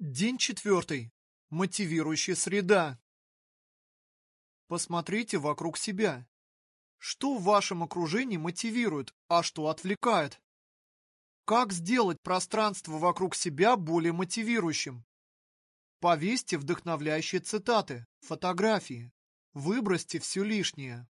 День четвертый. Мотивирующая среда. Посмотрите вокруг себя. Что в вашем окружении мотивирует, а что отвлекает? Как сделать пространство вокруг себя более мотивирующим? Повесьте вдохновляющие цитаты, фотографии. Выбросьте все лишнее.